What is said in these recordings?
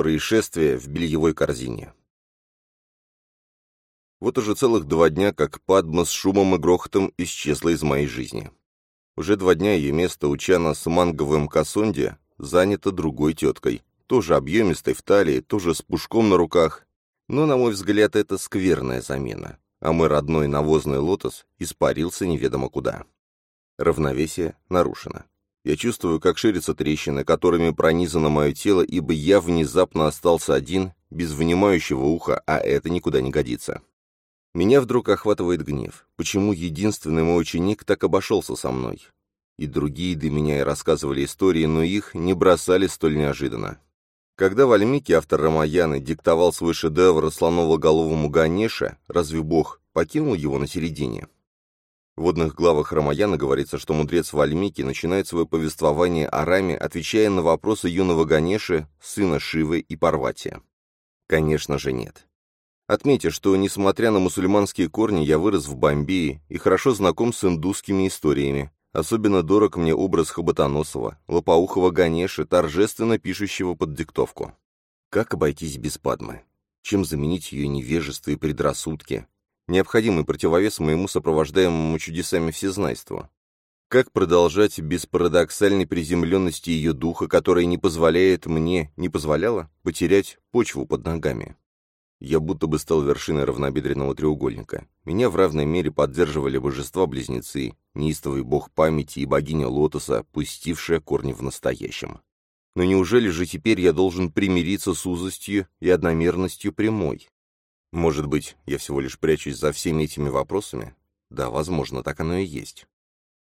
Происшествие в бельевой корзине. Вот уже целых два дня, как Падма с шумом и грохотом исчезла из моей жизни. Уже два дня ее место у Чана с манговым косонде занято другой теткой, тоже объемистой в талии, тоже с пушком на руках. Но, на мой взгляд, это скверная замена. А мой родной навозный лотос испарился неведомо куда. Равновесие нарушено. Я чувствую, как ширятся трещины, которыми пронизано мое тело, ибо я внезапно остался один, без внимающего уха, а это никуда не годится. Меня вдруг охватывает гнев. Почему единственный мой ученик так обошелся со мной? И другие до меня и рассказывали истории, но их не бросали столь неожиданно. Когда Вальмики, автор Рамаяны, диктовал свой шедевр слоново-головому Ганеша, разве Бог покинул его на середине? В водных главах Рамаяна говорится, что мудрец Вальмики начинает свое повествование о Раме, отвечая на вопросы юного Ганеши, сына Шивы и Парвати. Конечно же нет. Отметьте, что, несмотря на мусульманские корни, я вырос в Бомбее и хорошо знаком с индусскими историями. Особенно дорог мне образ Хоботоносова, лопоухого Ганеши, торжественно пишущего под диктовку. Как обойтись без Падмы? Чем заменить ее невежество и предрассудки? Необходимый противовес моему сопровождаемому чудесами всезнайству. Как продолжать без парадоксальной приземленности ее духа, которая не позволяет мне, не позволяла, потерять почву под ногами? Я будто бы стал вершиной равнобедренного треугольника. Меня в равной мере поддерживали божества-близнецы, неистовый бог памяти и богиня лотоса, пустившая корни в настоящем. Но неужели же теперь я должен примириться с узостью и одномерностью прямой? Может быть, я всего лишь прячусь за всеми этими вопросами? Да, возможно, так оно и есть.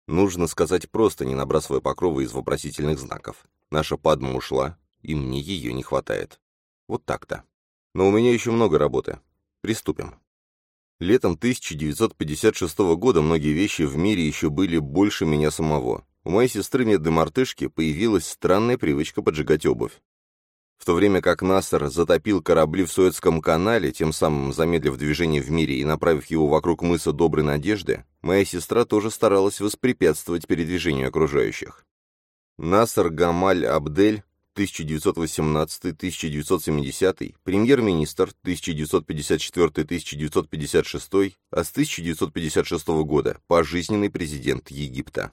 Нужно сказать просто, не набрасывая покровы из вопросительных знаков. Наша Падма ушла, и мне ее не хватает. Вот так-то. Но у меня еще много работы. Приступим. Летом 1956 года многие вещи в мире еще были больше меня самого. У моей сестры медной мартышки появилась странная привычка поджигать обувь. В то время как Нассер затопил корабли в Суэцком канале, тем самым замедлив движение в мире и направив его вокруг мыса Доброй Надежды, моя сестра тоже старалась воспрепятствовать передвижению окружающих. Нассер Гамаль Абдель 1918-1970, премьер-министр 1954-1956, а с 1956 года пожизненный президент Египта.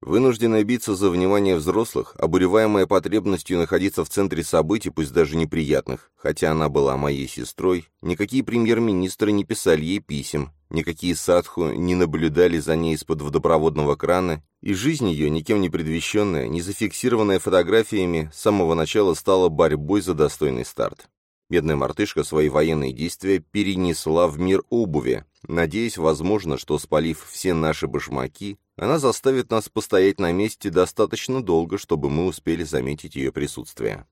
Вынужденная биться за внимание взрослых, обуреваемая потребностью находиться в центре событий, пусть даже неприятных, хотя она была моей сестрой, никакие премьер-министры не писали ей писем, никакие садху не наблюдали за ней из-под водопроводного крана, и жизнь ее, никем не предвещенная, не зафиксированная фотографиями, с самого начала стала борьбой за достойный старт. Бедная мартышка свои военные действия перенесла в мир обуви, надеясь, возможно, что, спалив все наши башмаки, она заставит нас постоять на месте достаточно долго, чтобы мы успели заметить ее присутствие.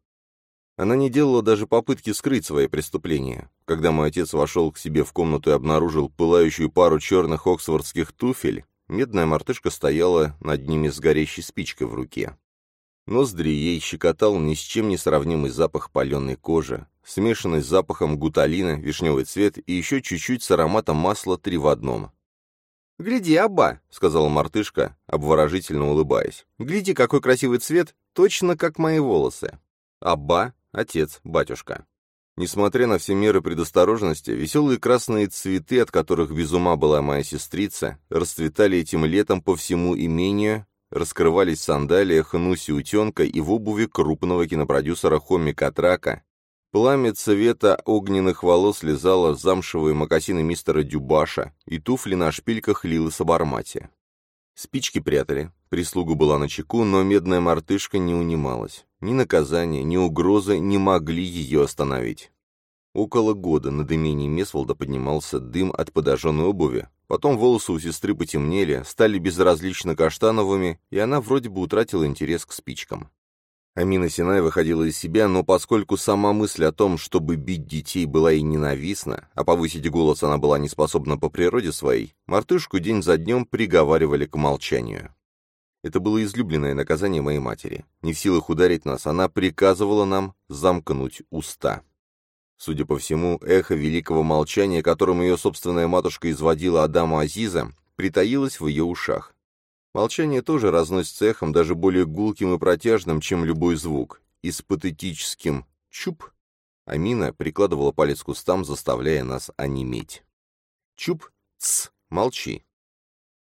Она не делала даже попытки скрыть свои преступления. Когда мой отец вошел к себе в комнату и обнаружил пылающую пару черных оксфордских туфель, медная мартышка стояла над ними с горящей спичкой в руке. Ноздри ей щекотал ни с чем не сравнимый запах паленой кожи, смешанный с запахом гуталина, вишневый цвет и еще чуть-чуть с ароматом масла три в одном. «Гляди, Абба!» — сказала мартышка, обворожительно улыбаясь. «Гляди, какой красивый цвет, точно как мои волосы!» Абба — отец, батюшка. Несмотря на все меры предосторожности, веселые красные цветы, от которых без ума была моя сестрица, расцветали этим летом по всему имению, раскрывались в сандалиях Нуси Утенка и в обуви крупного кинопродюсера Хомми Катрака, Пламя цвета огненных волос лизало замшевые мокасины мистера Дюбаша, и туфли на шпильках Лилы Сабармати. Спички прятали, прислуга была на чеку, но медная мартышка не унималась. Ни наказание, ни угрозы не могли ее остановить. Около года над имением Месволда поднимался дым от подожженной обуви, потом волосы у сестры потемнели, стали безразлично каштановыми, и она вроде бы утратила интерес к спичкам. Амина Синай выходила из себя, но поскольку сама мысль о том, чтобы бить детей, была ей ненавистна, а повысить голос она была не способна по природе своей, мартышку день за днем приговаривали к молчанию. Это было излюбленное наказание моей матери. Не в силах ударить нас, она приказывала нам замкнуть уста. Судя по всему, эхо великого молчания, которым ее собственная матушка изводила Адама Азиза, притаилось в ее ушах. Молчание тоже разносится эхом, даже более гулким и протяжным, чем любой звук, и с патетическим Чуп. Амина прикладывала палец к кустам, заставляя нас онеметь. Чуп. Ц. Молчи.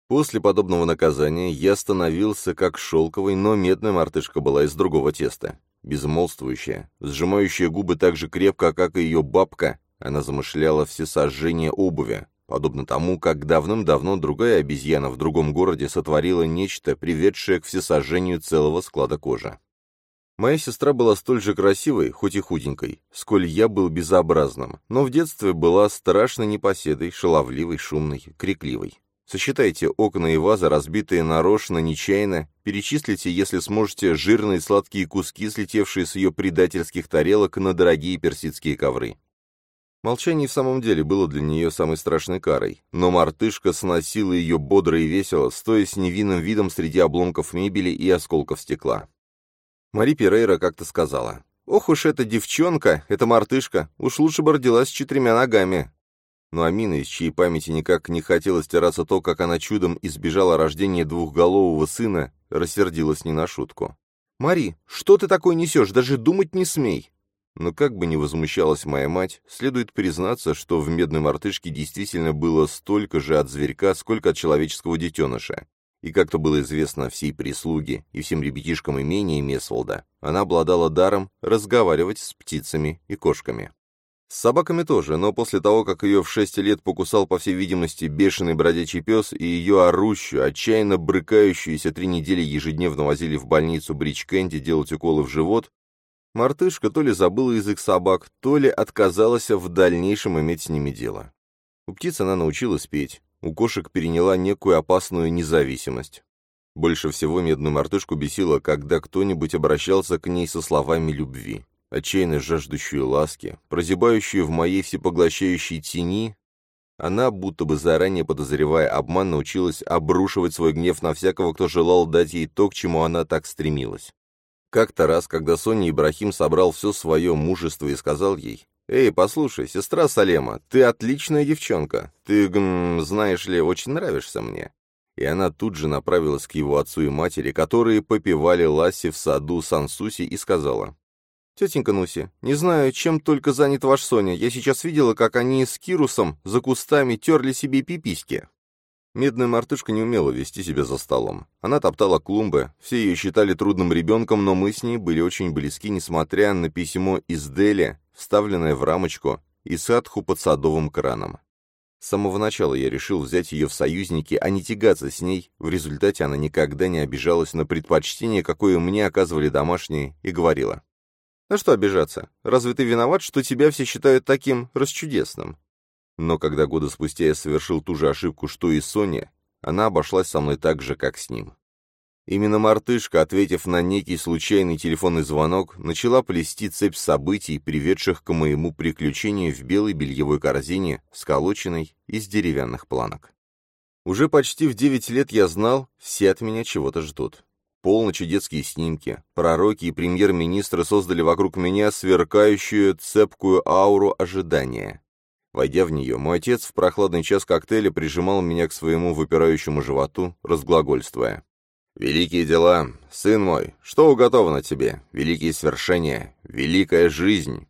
После подобного наказания я становился как шелковый, но медная мартышка была из другого теста. Безмолвствующая, сжимающая губы так же крепко, как и ее бабка, она замышляла все сожжения обуви, подобно тому, как давным-давно другая обезьяна в другом городе сотворила нечто, приведшее к всесожжению целого склада кожи. Моя сестра была столь же красивой, хоть и худенькой, сколь я был безобразным, но в детстве была страшно непоседой, шаловливой, шумной, крикливой. Сосчитайте окна и вазы, разбитые нарочно, нечаянно, перечислите, если сможете, жирные сладкие куски, слетевшие с ее предательских тарелок на дорогие персидские ковры. Молчание в самом деле было для нее самой страшной карой, но мартышка сносила ее бодро и весело, стоя с невинным видом среди обломков мебели и осколков стекла. Мари Перейра как-то сказала, «Ох уж эта девчонка, эта мартышка, уж лучше бы родилась с четырьмя ногами». Но Амина, из чьей памяти никак не хотела стираться то, как она чудом избежала рождения двухголового сына, рассердилась не на шутку. «Мари, что ты такое несешь? Даже думать не смей!» Но как бы ни возмущалась моя мать, следует признаться, что в медной мартышке действительно было столько же от зверька, сколько от человеческого детеныша. И как-то было известно всей прислуге и всем ребятишкам имения Месволда, она обладала даром разговаривать с птицами и кошками. С собаками тоже, но после того, как ее в шесть лет покусал, по всей видимости, бешеный бродячий пес, и ее орущую, отчаянно брыкающуюся три недели ежедневно возили в больницу Бридж Кэнди делать уколы в живот, Мартышка то ли забыла язык собак, то ли отказалась в дальнейшем иметь с ними дело. У птиц она научилась петь, у кошек переняла некую опасную независимость. Больше всего медную мартышку бесило, когда кто-нибудь обращался к ней со словами любви, отчаянно жаждущую ласки, прозябающую в моей всепоглощающей тени, она, будто бы заранее подозревая обман, научилась обрушивать свой гнев на всякого, кто желал дать ей то, к чему она так стремилась. Как-то раз, когда Соня Ибрахим собрал все свое мужество и сказал ей, «Эй, послушай, сестра Салема, ты отличная девчонка. Ты, гм, знаешь ли, очень нравишься мне». И она тут же направилась к его отцу и матери, которые попивали ласси в саду Сансуси, и сказала, «Тетенька Нуси, не знаю, чем только занят ваш Соня. Я сейчас видела, как они с Кирусом за кустами терли себе пиписьки». Медная мартышка не умела вести себя за столом. Она топтала клумбы, все ее считали трудным ребенком, но мы с ней были очень близки, несмотря на письмо из Дели, вставленное в рамочку, и садху под садовым краном. С самого начала я решил взять ее в союзники, а не тягаться с ней. В результате она никогда не обижалась на предпочтение, какое мне оказывали домашние, и говорила. «На что обижаться? Разве ты виноват, что тебя все считают таким расчудесным? Но когда года спустя я совершил ту же ошибку, что и Соня, она обошлась со мной так же, как с ним. Именно мартышка, ответив на некий случайный телефонный звонок, начала плести цепь событий, приведших к моему приключению в белой бельевой корзине, сколоченной из деревянных планок. Уже почти в девять лет я знал, все от меня чего-то ждут. Полночи детские снимки, пророки и премьер-министры создали вокруг меня сверкающую цепкую ауру ожидания. Войдя в нее, мой отец в прохладный час коктейля прижимал меня к своему выпирающему животу, разглагольствуя. «Великие дела, сын мой, что уготовано тебе? Великие свершения, великая жизнь!»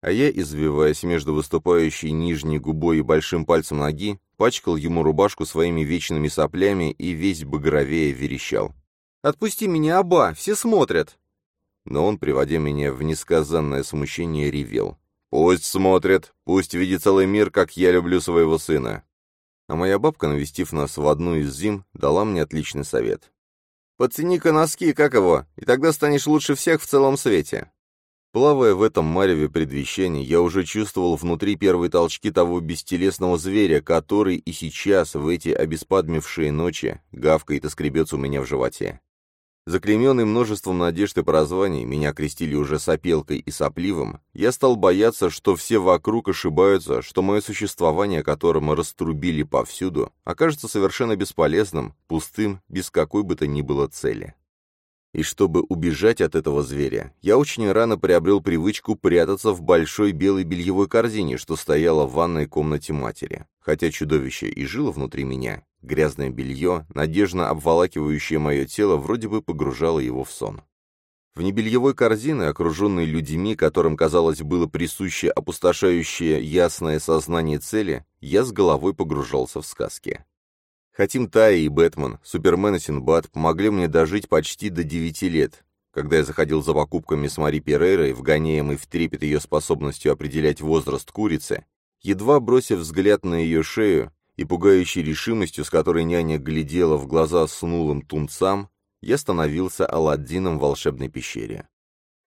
А я, извиваясь между выступающей нижней губой и большим пальцем ноги, пачкал ему рубашку своими вечными соплями и весь багровее верещал. «Отпусти меня, оба, все смотрят!» Но он, приводя меня в несказанное смущение, ревел. Пусть смотрит, пусть видит целый мир, как я люблю своего сына. А моя бабка, навестив нас в одну из зим, дала мне отличный совет. «Подцени-ка носки, как его, и тогда станешь лучше всех в целом свете». Плавая в этом мареве предвещаний, я уже чувствовал внутри первые толчки того бестелесного зверя, который и сейчас, в эти обеспадмившие ночи, гавкает и скребется у меня в животе. Заклейменный множеством надежд и прозваний, меня крестили уже сопелкой и сопливым, я стал бояться, что все вокруг ошибаются, что мое существование, которое мы раструбили повсюду, окажется совершенно бесполезным, пустым, без какой бы то ни было цели. И чтобы убежать от этого зверя, я очень рано приобрел привычку прятаться в большой белой бельевой корзине, что стояла в ванной комнате матери. Хотя чудовище и жило внутри меня, грязное белье, надежно обволакивающее мое тело, вроде бы погружало его в сон. В небельевой корзине, окруженной людьми, которым, казалось, было присуще опустошающее ясное сознание цели, я с головой погружался в сказки. Хотим Тая и Бэтмен, Супермен и Синбад помогли мне дожить почти до девяти лет. Когда я заходил за покупками с Мари Перейрой, вгоняемый в трепет ее способностью определять возраст курицы, едва бросив взгляд на ее шею и пугающей решимостью, с которой няня глядела в глаза снулым тунцам, я становился Аладдином в волшебной пещере.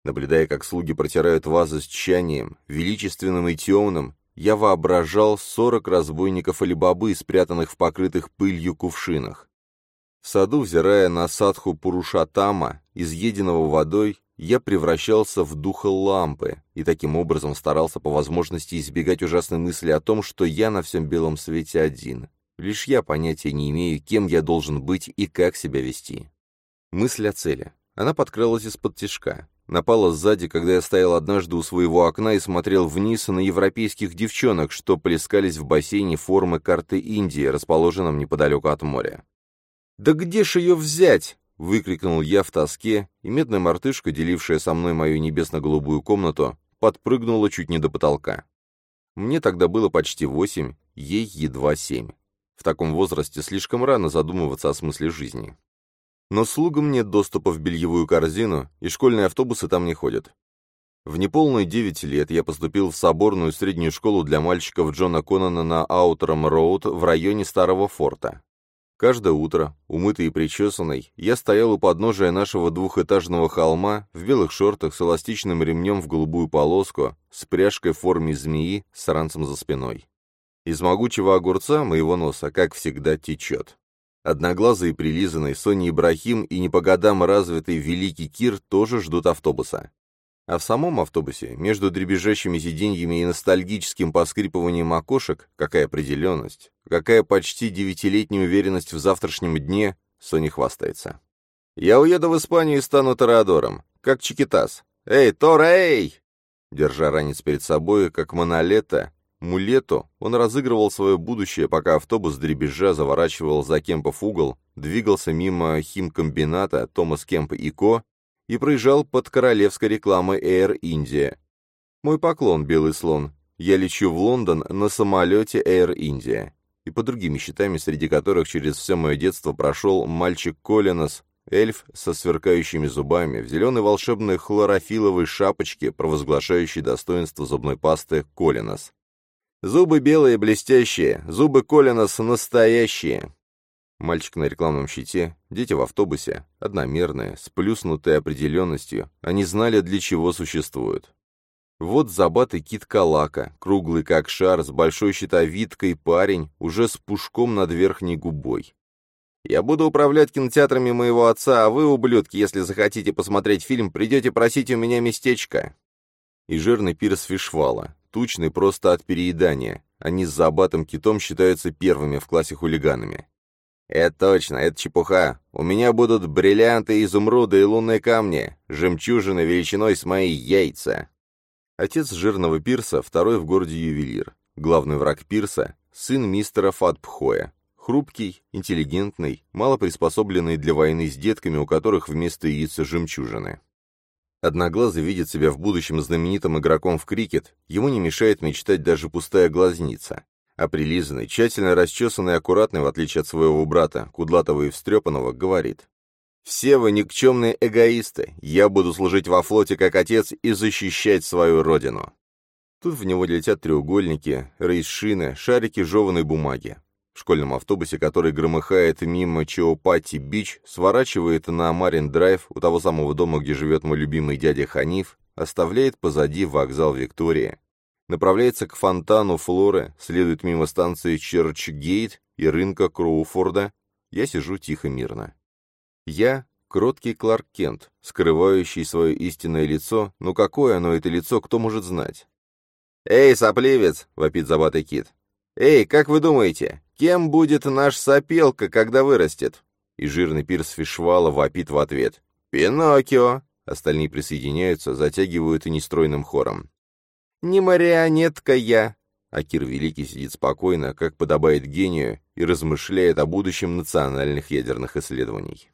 Наблюдая, как слуги протирают вазы с тщанием, величественным и темным, я воображал сорок разбойников или бобы, спрятанных в покрытых пылью кувшинах. В саду, взирая на садху Пурушатама, изъеденного водой, я превращался в духа лампы и таким образом старался по возможности избегать ужасной мысли о том, что я на всем белом свете один. Лишь я понятия не имею, кем я должен быть и как себя вести. Мысль о цели. Она подкралась из-под тишка. Напала сзади, когда я стоял однажды у своего окна и смотрел вниз на европейских девчонок, что плескались в бассейне формы карты Индии, расположенном неподалеку от моря. «Да где ж ее взять?» — выкрикнул я в тоске, и медная мартышка, делившая со мной мою небесно-голубую комнату, подпрыгнула чуть не до потолка. Мне тогда было почти восемь, ей едва семь. В таком возрасте слишком рано задумываться о смысле жизни. Но слугам нет доступа в бельевую корзину, и школьные автобусы там не ходят. В неполные девять лет я поступил в соборную среднюю школу для мальчиков Джона Коннона на Аутером-Роуд в районе Старого Форта. Каждое утро, умытый и причесанный, я стоял у подножия нашего двухэтажного холма в белых шортах с эластичным ремнем в голубую полоску, с пряжкой в форме змеи с ранцем за спиной. Из могучего огурца моего носа, как всегда, течет. Одноглазый прилизанный Соня Ибрахим и не по годам развитый Великий Кир тоже ждут автобуса. А в самом автобусе, между дребезжащими сиденьями и ностальгическим поскрипыванием окошек, какая определенность, какая почти девятилетняя уверенность в завтрашнем дне, Соня хвастается. «Я уеду в Испанию и стану Тореадором, как Чикитас. Эй, Тора, эй!» Держа ранец перед собой, как монолета, Мулету он разыгрывал свое будущее, пока автобус дребезжа заворачивал за Кемпов угол, двигался мимо химкомбината Томас Кемп и Ко и проезжал под королевской рекламой Air India. Мой поклон, белый слон. Я лечу в Лондон на самолете Air India. И по другими счетами, среди которых через все мое детство прошел мальчик Колинос, эльф со сверкающими зубами, в зеленой волшебной хлорофиловой шапочке, провозглашающей достоинство зубной пасты Колинос. Зубы белые, блестящие, зубы Колинас настоящие. Мальчик на рекламном щите, дети в автобусе, одномерные, с плюснутой определенностью, они знали, для чего существуют. Вот забатый кит Калака, круглый как шар, с большой щитовидкой парень, уже с пушком над верхней губой. «Я буду управлять кинотеатрами моего отца, а вы, ублюдки, если захотите посмотреть фильм, придете просить у меня местечко». И жирный пирс Фишвала, тучный просто от переедания. Они с забатым китом считаются первыми в классе хулиганами. «Это точно, это чепуха. У меня будут бриллианты, изумруды и лунные камни, жемчужины величиной с мои яйца». Отец жирного пирса, второй в городе ювелир. Главный враг пирса — сын мистера Фатпхоя. Хрупкий, интеллигентный, мало приспособленный для войны с детками, у которых вместо яиц жемчужины. Одноглазый видит себя в будущем знаменитым игроком в крикет, ему не мешает мечтать даже пустая глазница. А прилизанный, тщательно расчесанный и аккуратный, в отличие от своего брата, кудлатого и встрепанного, говорит. «Все вы никчемные эгоисты. Я буду служить во флоте как отец и защищать свою родину». Тут в него летят треугольники, рейсшины, шарики жеванной бумаги. В школьном автобусе, который громыхает мимо Чиопати-Бич, сворачивает на Марин-Драйв у того самого дома, где живет мой любимый дядя Ханиф, оставляет позади вокзал Виктория. Направляется к фонтану Флоры, следует мимо станции Черчгейт и рынка Кроуфорда. Я сижу тихо-мирно. Я — кроткий Кларк Кент, скрывающий свое истинное лицо, но какое оно, это лицо, кто может знать? «Эй, сопливец!» — вопит забатый кит. «Эй, как вы думаете, кем будет наш сопелка, когда вырастет?» И жирный пирс Фишвала вопит в ответ. «Пиноккио!» Остальные присоединяются, затягивают и нестройным хором. «Не марионетка я!» Акир Великий сидит спокойно, как подобает гению, и размышляет о будущем национальных ядерных исследований.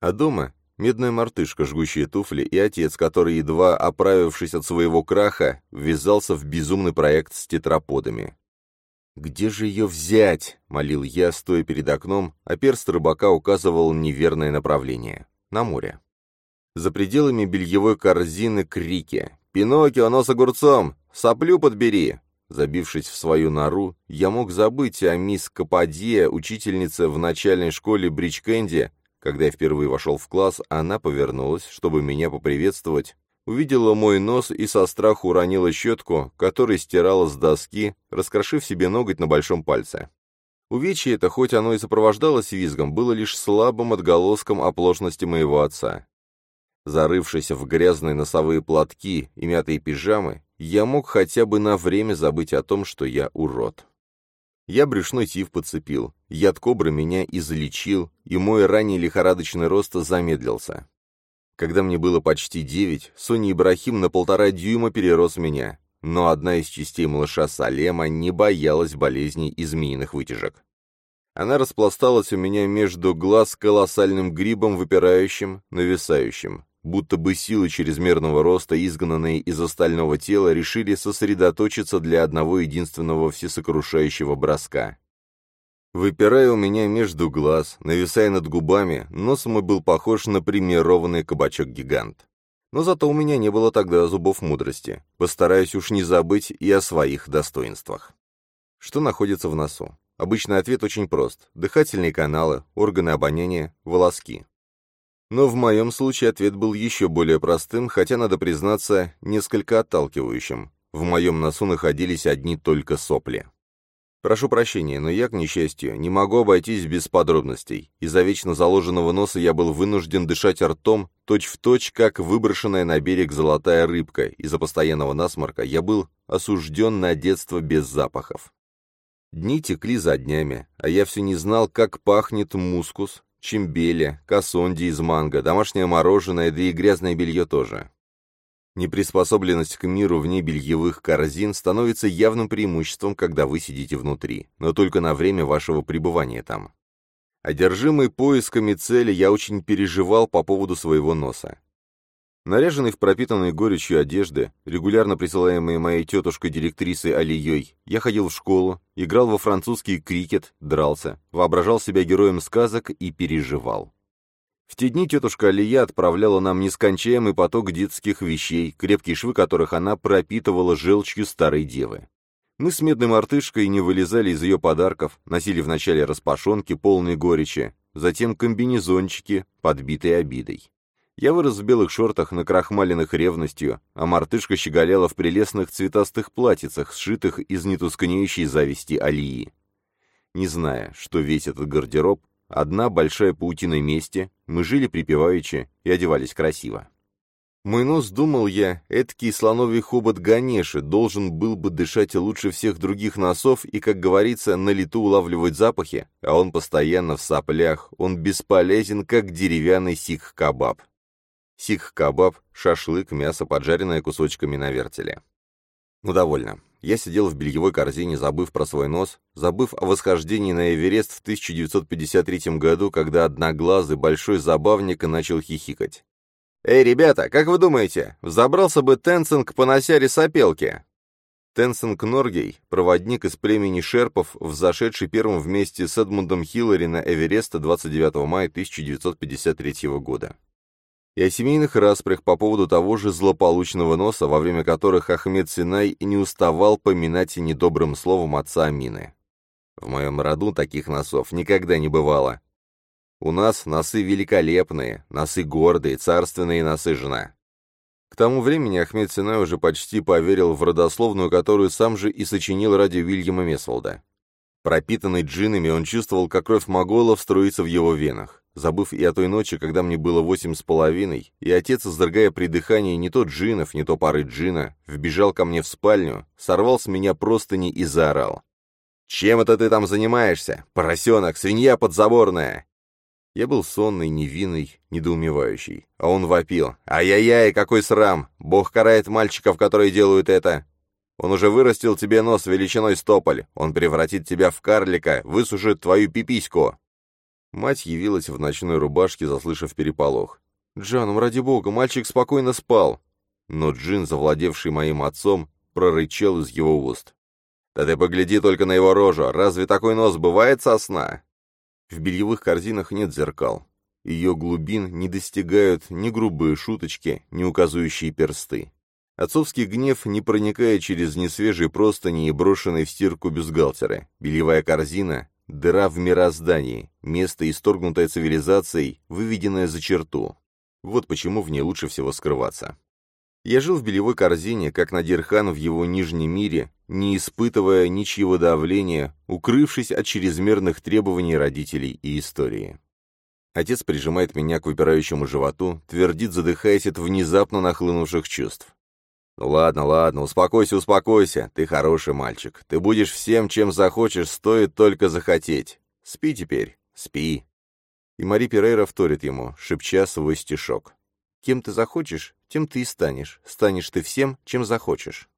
А дома медная мартышка, жгущая туфли, и отец, который, едва оправившись от своего краха, ввязался в безумный проект с тетраподами. «Где же ее взять?» — молил я, стоя перед окном, а перст рыбака указывал неверное направление. На море. За пределами бельевой корзины крики. «Пиноккио, нос огурцом! Соплю подбери!» Забившись в свою нору, я мог забыть о мисс Кападье, учительнице в начальной школе Бридж Кэнди. Когда я впервые вошел в класс, она повернулась, чтобы меня поприветствовать, увидела мой нос и со страху уронила щетку, которой стирала с доски, раскрошив себе ноготь на большом пальце. Увечье это, хоть оно и сопровождалось визгом, было лишь слабым отголоском оплошности моего отца. Зарывшись в грязные носовые платки и мятые пижамы, я мог хотя бы на время забыть о том, что я урод. Я брюшной тиф подцепил, яд кобры меня излечил, и мой ранний лихорадочный рост замедлился. Когда мне было почти девять, Соня Ибрахим на полтора дюйма перерос меня, но одна из частей малыша Салема не боялась болезней и змеиных вытяжек. Она распласталась у меня между глаз колоссальным грибом, выпирающим, нависающим, будто бы силы чрезмерного роста, изгнанные из остального тела, решили сосредоточиться для одного единственного всесокрушающего броска. Выпирая у меня между глаз, нависая над губами, нос мой был похож на премированный кабачок-гигант. Но зато у меня не было тогда зубов мудрости. Постараюсь уж не забыть и о своих достоинствах. Что находится в носу? Обычный ответ очень прост. Дыхательные каналы, органы обоняния, волоски. Но в моем случае ответ был еще более простым, хотя, надо признаться, несколько отталкивающим. В моем носу находились одни только сопли. Прошу прощения, но я, к несчастью, не могу обойтись без подробностей. Из-за вечно заложенного носа я был вынужден дышать ртом, точь-в-точь, точь, как выброшенная на берег золотая рыбка. Из-за постоянного насморка я был осужден на детство без запахов. Дни текли за днями, а я все не знал, как пахнет мускус, чимбеля, кассонди из манго, домашнее мороженое, да и грязное белье тоже. Неприспособленность к миру вне бельевых корзин становится явным преимуществом, когда вы сидите внутри, но только на время вашего пребывания там. Одержимый поисками цели, я очень переживал по поводу своего носа. Наряженный в пропитанной горечью одежды, регулярно присылаемые моей тетушкой-директрисой Алией, я ходил в школу, играл во французский крикет, дрался, воображал себя героем сказок и переживал. В те дни тетушка Алия отправляла нам нескончаемый поток детских вещей, крепкие швы которых она пропитывала желчью старой девы. Мы с медной мартышкой не вылезали из ее подарков, носили вначале распашонки, полные горечи, затем комбинезончики, подбитые обидой. Я вырос в белых шортах, накрахмаленных ревностью, а мартышка щеголяла в прелестных цветастых платьицах, сшитых из нетускнеющей зависти Алии. Не зная, что весь этот гардероб Одна большая паутина мести, мы жили припеваючи и одевались красиво. Мой нос, думал я, эдакий слоновий хобот Ганеши должен был бы дышать лучше всех других носов и, как говорится, на лету улавливать запахи, а он постоянно в соплях, он бесполезен, как деревянный сикх-кабаб. Сикх-кабаб — шашлык, мясо, поджаренное кусочками на вертеле. Ну, довольно. Я сидел в бельевой корзине, забыв про свой нос, забыв о восхождении на Эверест в 1953 году, когда одноглазый большой забавник начал хихикать. «Эй, ребята, как вы думаете, взобрался бы Тенцинг по носяре сопелки?» Тенсинг Норгей, проводник из племени шерпов, взошедший первым вместе с Эдмундом Хиллари на Эвереста 29 мая 1953 года и о семейных распрях по поводу того же злополучного носа, во время которых Ахмед Синай не уставал поминать недобрым словом отца Амины. В моем роду таких носов никогда не бывало. У нас носы великолепные, носы гордые, царственные носы жена. К тому времени Ахмед Синай уже почти поверил в родословную, которую сам же и сочинил ради Вильяма Месволда. Пропитанный джинами, он чувствовал, как кровь моголов струится в его венах забыв и о той ночи, когда мне было восемь с половиной, и отец, изрыгая при дыхании не то джинов, не то пары джина, вбежал ко мне в спальню, сорвал с меня простыни и заорал. «Чем это ты там занимаешься? Поросенок, свинья подзаборная!» Я был сонный, невинный, недоумевающий. А он вопил. «Ай-яй-яй, какой срам! Бог карает мальчиков, которые делают это! Он уже вырастил тебе нос величиной стополь. Он превратит тебя в карлика, высушит твою пипиську!» Мать явилась в ночной рубашке, заслышав переполох. «Джаном, ради бога, мальчик спокойно спал!» Но Джин, завладевший моим отцом, прорычал из его уст. «Да ты погляди только на его рожу! Разве такой нос бывает со сна?» В бельевых корзинах нет зеркал. Ее глубин не достигают ни грубые шуточки, ни указывающие персты. Отцовский гнев не проникает через несвежие простыни и брошенные в стирку бюстгальтеры. Бельевая корзина — дыра в мироздании, место, исторгнутое цивилизацией, выведенное за черту. Вот почему в ней лучше всего скрываться. Я жил в бельевой корзине, как Надирхан в его нижнем мире, не испытывая ничьего давления, укрывшись от чрезмерных требований родителей и истории. Отец прижимает меня к выпирающему животу, твердит, задыхаясь от внезапно нахлынувших чувств. «Ну ладно, ладно, успокойся, успокойся. Ты хороший мальчик. Ты будешь всем, чем захочешь, стоит только захотеть. Спи теперь, спи». И Мари Перейра вторит ему, шепча свой стишок. «Кем ты захочешь, тем ты и станешь. Станешь ты всем, чем захочешь».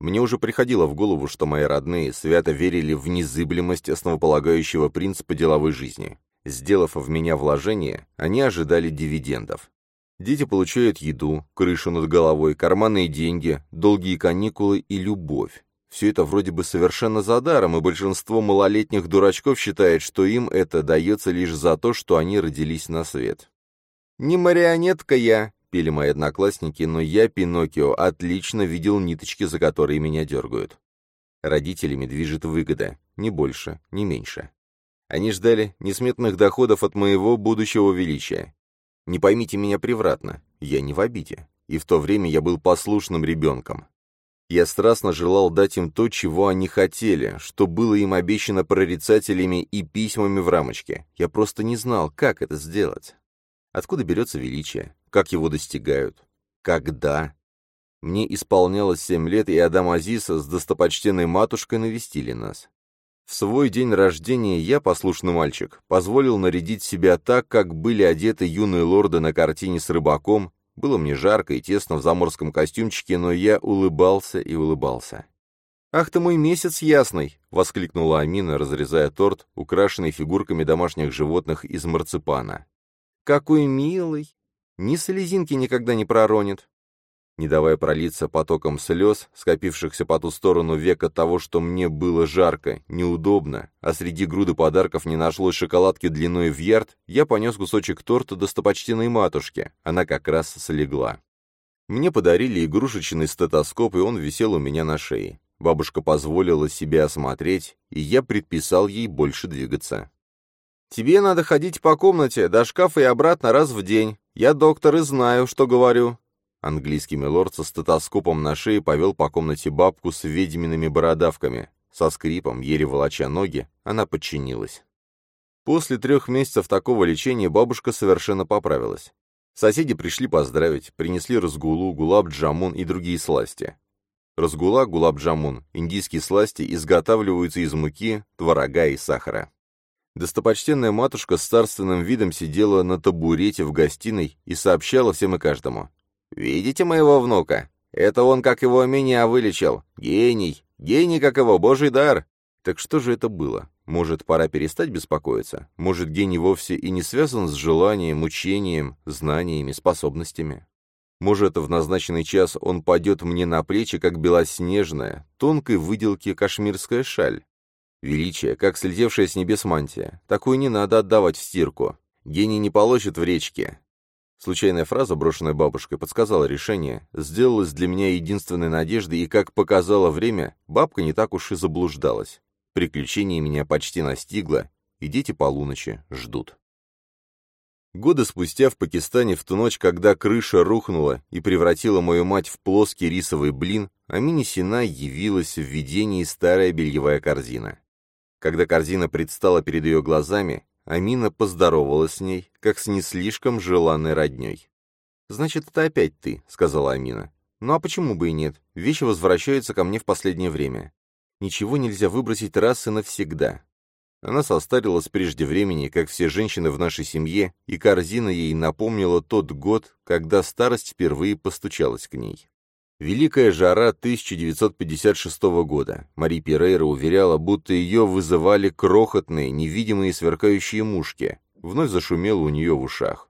Мне уже приходило в голову, что мои родные свято верили в незыблемость основополагающего принципа деловой жизни. Сделав в меня вложение, они ожидали дивидендов. Дети получают еду, крышу над головой, карманные деньги, долгие каникулы и любовь. Все это вроде бы совершенно за даром, и большинство малолетних дурачков считает, что им это дается лишь за то, что они родились на свет. «Не марионетка я», — пели мои одноклассники, но я, Пиноккио, отлично видел ниточки, за которые меня дергают. Родителями движет выгода, ни больше, ни меньше. Они ждали несметных доходов от моего будущего величия, не поймите меня превратно, я не в обиде. И в то время я был послушным ребенком. Я страстно желал дать им то, чего они хотели, что было им обещано прорицателями и письмами в рамочке. Я просто не знал, как это сделать. Откуда берется величие? Как его достигают? Когда? Мне исполнялось семь лет, и Адам Азиса с достопочтенной матушкой навестили нас. В свой день рождения я, послушный мальчик, позволил нарядить себя так, как были одеты юные лорды на картине с рыбаком. Было мне жарко и тесно в заморском костюмчике, но я улыбался и улыбался. «Ах ты мой месяц ясный!» — воскликнула Амина, разрезая торт, украшенный фигурками домашних животных из марципана. «Какой милый! Ни слезинки никогда не проронит не давая пролиться потоком слез, скопившихся по ту сторону века того, что мне было жарко, неудобно, а среди груды подарков не нашлось шоколадки длиной в ярд, я понес кусочек торта достопочтенной матушке, она как раз слегла. Мне подарили игрушечный стетоскоп, и он висел у меня на шее. Бабушка позволила себе осмотреть, и я предписал ей больше двигаться. «Тебе надо ходить по комнате, до шкафа и обратно раз в день. Я доктор и знаю, что говорю. Английский милорд со стетоскопом на шее повел по комнате бабку с ведьмиными бородавками. Со скрипом, еле волоча ноги, она подчинилась. После трех месяцев такого лечения бабушка совершенно поправилась. Соседи пришли поздравить, принесли разгулу, гулаб-джамун и другие сласти. Разгула, гулаб-джамун, индийские сласти изготавливаются из муки, творога и сахара. Достопочтенная матушка с царственным видом сидела на табурете в гостиной и сообщала всем и каждому. «Видите моего внука? Это он, как его, меня вылечил. Гений! Гений, как его, божий дар!» Так что же это было? Может, пора перестать беспокоиться? Может, гений вовсе и не связан с желанием, учением, знаниями, способностями? Может, в назначенный час он падет мне на плечи, как белоснежная, тонкой выделки кашмирская шаль? Величие, как слетевшая с небес мантия. Такую не надо отдавать в стирку. Гений не получит в речке. Случайная фраза, брошенная бабушкой, подсказала решение, сделалась для меня единственной надеждой, и, как показало время, бабка не так уж и заблуждалась. Приключение меня почти настигло, и дети полуночи ждут. Годы спустя в Пакистане, в ту ночь, когда крыша рухнула и превратила мою мать в плоский рисовый блин, Амини Синай явилась в видении старая бельевая корзина. Когда корзина предстала перед ее глазами, Амина поздоровалась с ней, как с не слишком желанной родней. «Значит, это опять ты», — сказала Амина. «Ну а почему бы и нет? Вещи возвращаются ко мне в последнее время. Ничего нельзя выбросить раз и навсегда». Она состарилась прежде времени, как все женщины в нашей семье, и корзина ей напомнила тот год, когда старость впервые постучалась к ней. Великая жара 1956 года. Мари Перейра уверяла, будто ее вызывали крохотные, невидимые сверкающие мушки. Вновь зашумело у нее в ушах.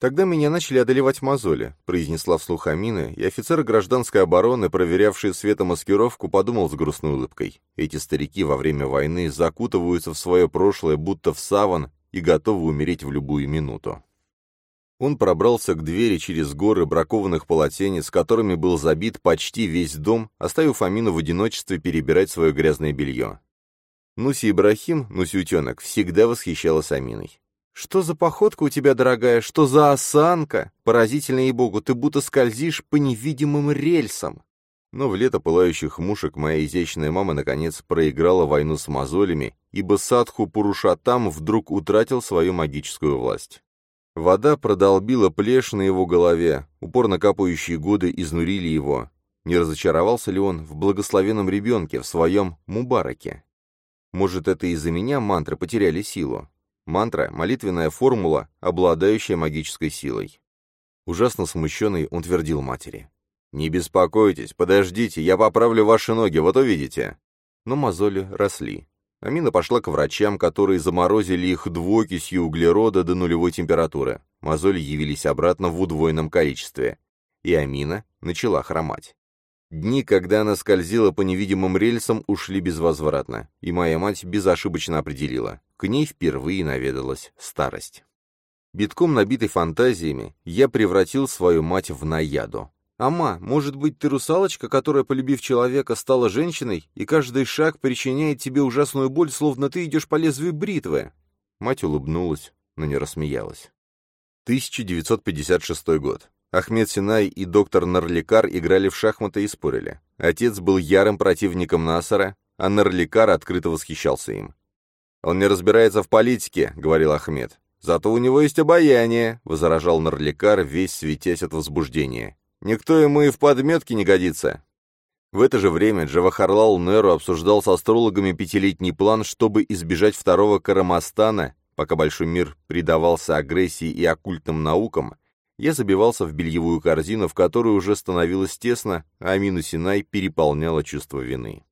Тогда меня начали одолевать мозоли, произнесла вслух Амина, и офицер гражданской обороны, проверявший светомаскировку, подумал с грустной улыбкой. Эти старики во время войны закутываются в свое прошлое, будто в саван, и готовы умереть в любую минуту. Он пробрался к двери через горы бракованных полотенец, которыми был забит почти весь дом, оставив Амину в одиночестве перебирать свое грязное белье. Нуси Ибрахим, Нуси-утенок, всегда восхищалась Аминой. «Что за походка у тебя, дорогая? Что за осанка? Поразительно ей-богу, ты будто скользишь по невидимым рельсам!» Но в лето пылающих мушек моя изящная мама наконец проиграла войну с мозолями, ибо Садху Пурушатам вдруг утратил свою магическую власть. Вода продолбила плешь на его голове, упорно капающие годы изнурили его. Не разочаровался ли он в благословенном ребенке, в своем Мубараке? Может, это из-за меня мантры потеряли силу? Мантра — молитвенная формула, обладающая магической силой. Ужасно смущенный, он твердил матери. «Не беспокойтесь, подождите, я поправлю ваши ноги, вот увидите». Но мозоли росли. Амина пошла к врачам, которые заморозили их двуокисью углерода до нулевой температуры. Мозоли явились обратно в удвоенном количестве. И Амина начала хромать. Дни, когда она скользила по невидимым рельсам, ушли безвозвратно, и моя мать безошибочно определила. К ней впервые наведалась старость. Битком набитый фантазиями, я превратил свою мать в наяду. «Ама, может быть, ты русалочка, которая, полюбив человека, стала женщиной, и каждый шаг причиняет тебе ужасную боль, словно ты идешь по лезвию бритвы?» Мать улыбнулась, но не рассмеялась. 1956 год. Ахмед Синай и доктор Нарликар играли в шахматы и спорили. Отец был ярым противником Насара, а Нарликар открыто восхищался им. «Он не разбирается в политике», — говорил Ахмед. «Зато у него есть обаяние», — возражал Нарликар, весь светясь от возбуждения. «Никто ему и в подметке не годится». В это же время Джавахарлал Неру обсуждал с астрологами пятилетний план, чтобы избежать второго Карамастана, пока большой мир предавался агрессии и оккультным наукам, я забивался в бельевую корзину, в которой уже становилось тесно, а Амину Синай переполняло чувство вины.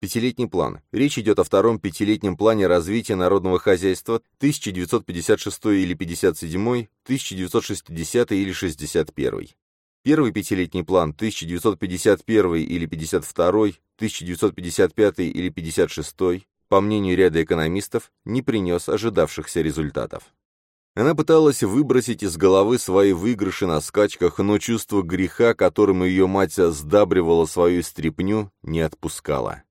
Пятилетний план. Речь идет о втором пятилетнем плане развития народного хозяйства 1956 или 57, 1960 или 61. Первый пятилетний план 1951 или 52, 1955 или 56, по мнению ряда экономистов, не принес ожидавшихся результатов. Она пыталась выбросить из головы свои выигрыши на скачках, но чувство греха, которым ее мать сдабривала свою стряпню, не отпускало.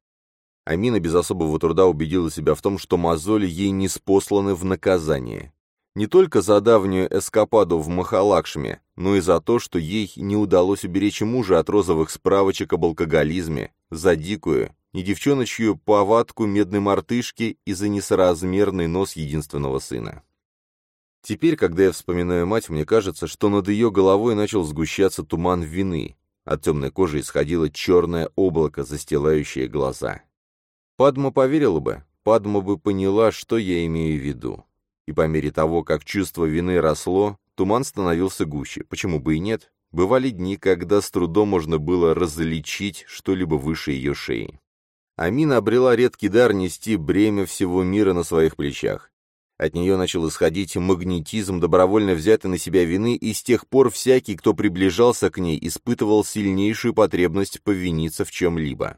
Амина без особого труда убедила себя в том, что мозоли ей не спосланы в наказание. Не только за давнюю эскападу в Махалакшме, но и за то, что ей не удалось уберечь мужа от розовых справочек об алкоголизме, за дикую, не девчоночью повадку медной мартышки и за несоразмерный нос единственного сына. Теперь, когда я вспоминаю мать, мне кажется, что над ее головой начал сгущаться туман вины. От темной кожи исходило черное облако, застилающее глаза. Падма поверила бы, Падма бы поняла, что я имею в виду. И по мере того, как чувство вины росло, туман становился гуще. Почему бы и нет? Бывали дни, когда с трудом можно было различить что-либо выше ее шеи. Амина обрела редкий дар нести бремя всего мира на своих плечах. От нее начал исходить магнетизм, добровольно взятый на себя вины, и с тех пор всякий, кто приближался к ней, испытывал сильнейшую потребность повиниться в чем-либо.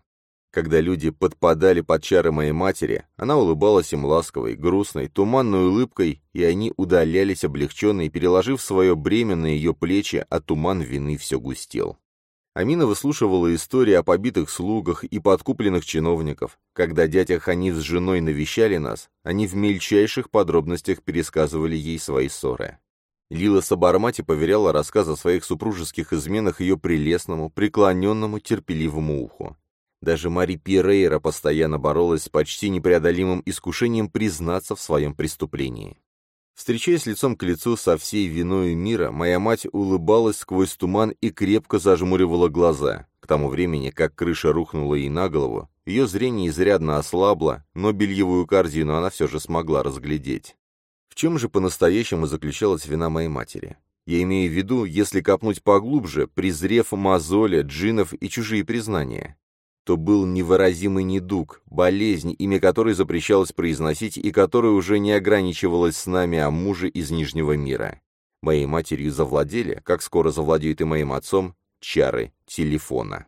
Когда люди подпадали под чары моей матери, она улыбалась им ласковой, грустной, туманной улыбкой, и они удалялись облегченные, переложив свое бремя на ее плечи, а туман вины все густел. Амина выслушивала истории о побитых слугах и подкупленных чиновников. Когда дядя Ханиф с женой навещали нас, они в мельчайших подробностях пересказывали ей свои ссоры. Лила Сабармати поверяла рассказ о своих супружеских изменах ее прелестному, преклоненному, терпеливому уху. Даже Мари Пирейра постоянно боролась с почти непреодолимым искушением признаться в своем преступлении. Встречаясь лицом к лицу со всей виною мира, моя мать улыбалась сквозь туман и крепко зажмуривала глаза. К тому времени, как крыша рухнула ей на голову, ее зрение изрядно ослабло, но бельевую корзину она все же смогла разглядеть. В чем же по-настоящему заключалась вина моей матери? Я имею в виду, если копнуть поглубже, презрев мозоля, джинов и чужие признания то был невыразимый недуг, болезнь, имя которой запрещалось произносить и которая уже не ограничивалась с нами о муже из Нижнего мира. Моей матерью завладели, как скоро завладеют и моим отцом, чары телефона.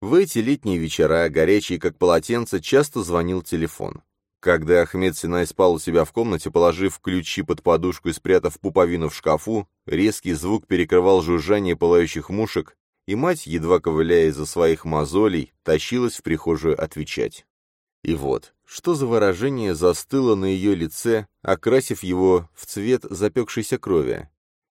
В эти летние вечера, горячие как полотенце, часто звонил телефон. Когда Ахмед Синай спал у себя в комнате, положив ключи под подушку и спрятав пуповину в шкафу, резкий звук перекрывал жужжание пылающих мушек, и мать, едва ковыляя из-за своих мозолей, тащилась в прихожую отвечать. И вот, что за выражение застыло на ее лице, окрасив его в цвет запекшейся крови.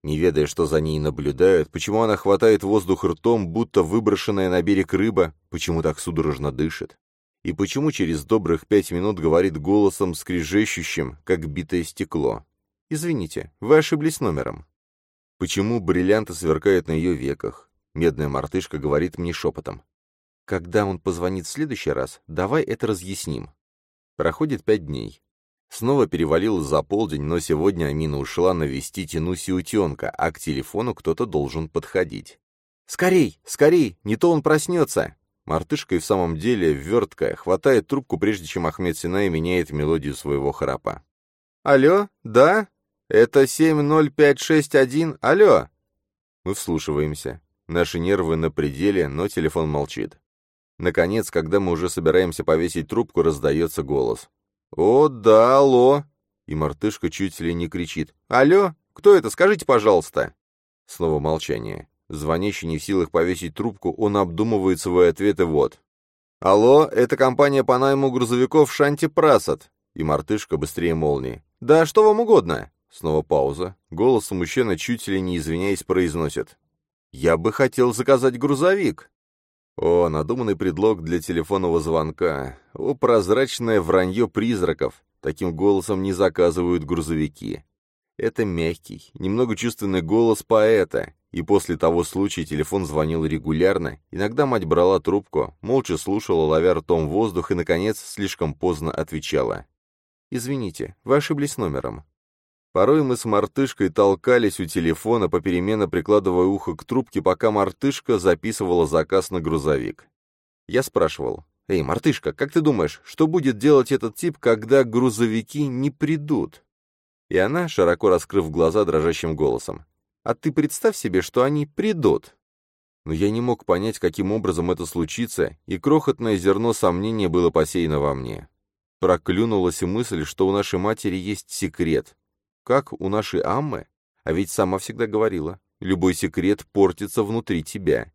Не ведая, что за ней наблюдают, почему она хватает воздух ртом, будто выброшенная на берег рыба, почему так судорожно дышит. И почему через добрых пять минут говорит голосом скрежещущим, как битое стекло. «Извините, вы ошиблись номером». Почему бриллианты сверкают на ее веках? Медная мартышка говорит мне шепотом. «Когда он позвонит в следующий раз, давай это разъясним». Проходит пять дней. Снова перевалил за полдень, но сегодня Амина ушла навестить Инуси утенка, а к телефону кто-то должен подходить. «Скорей, скорей, не то он проснется!» Мартышка и в самом деле верткая, хватает трубку, прежде чем Ахмед Синай меняет мелодию своего храпа. «Алло, да? Это 70561, алло!» Мы вслушиваемся. Наши нервы на пределе, но телефон молчит. Наконец, когда мы уже собираемся повесить трубку, раздается голос. «О, да, алло!» И мартышка чуть ли не кричит. «Алло? Кто это? Скажите, пожалуйста!» Снова молчание. Звонящий не в силах повесить трубку, он обдумывает свой ответ и вот. «Алло, это компания по найму грузовиков Шанти Прасад!» И мартышка быстрее молнии. «Да что вам угодно?» Снова пауза. Голос мужчины чуть ли не извиняясь произносит. «Я бы хотел заказать грузовик!» О, надуманный предлог для телефонного звонка. О, прозрачное вранье призраков. Таким голосом не заказывают грузовики. Это мягкий, немного чувственный голос поэта. И после того случая телефон звонил регулярно. Иногда мать брала трубку, молча слушала, ловя ртом воздух, и, наконец, слишком поздно отвечала. «Извините, вы ошиблись номером. Порой мы с мартышкой толкались у телефона, попеременно прикладывая ухо к трубке, пока мартышка записывала заказ на грузовик. Я спрашивал, «Эй, мартышка, как ты думаешь, что будет делать этот тип, когда грузовики не придут?» И она, широко раскрыв глаза дрожащим голосом, «А ты представь себе, что они придут!» Но я не мог понять, каким образом это случится, и крохотное зерно сомнения было посеяно во мне. Проклюнулась мысль, что у нашей матери есть секрет, как у нашей Аммы? А ведь сама всегда говорила, любой секрет портится внутри тебя.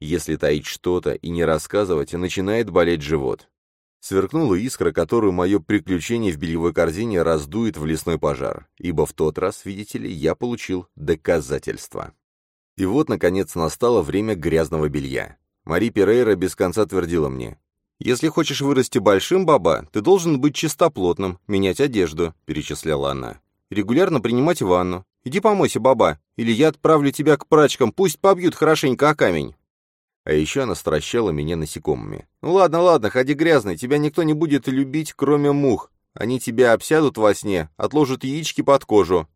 Если таить что-то и не рассказывать, начинает болеть живот. Сверкнула искра, которую мое приключение в бельевой корзине раздует в лесной пожар, ибо в тот раз, видите ли, я получил доказательства. И вот, наконец, настало время грязного белья. Мари Перейра без конца твердила мне. «Если хочешь вырасти большим, баба, ты должен быть чистоплотным, менять одежду», — перечисляла она регулярно принимать ванну. Иди помойся, баба, или я отправлю тебя к прачкам, пусть побьют хорошенько о камень». А еще она стращала меня насекомыми. «Ну ладно, ладно, ходи грязный, тебя никто не будет любить, кроме мух. Они тебя обсядут во сне, отложат яички под кожу».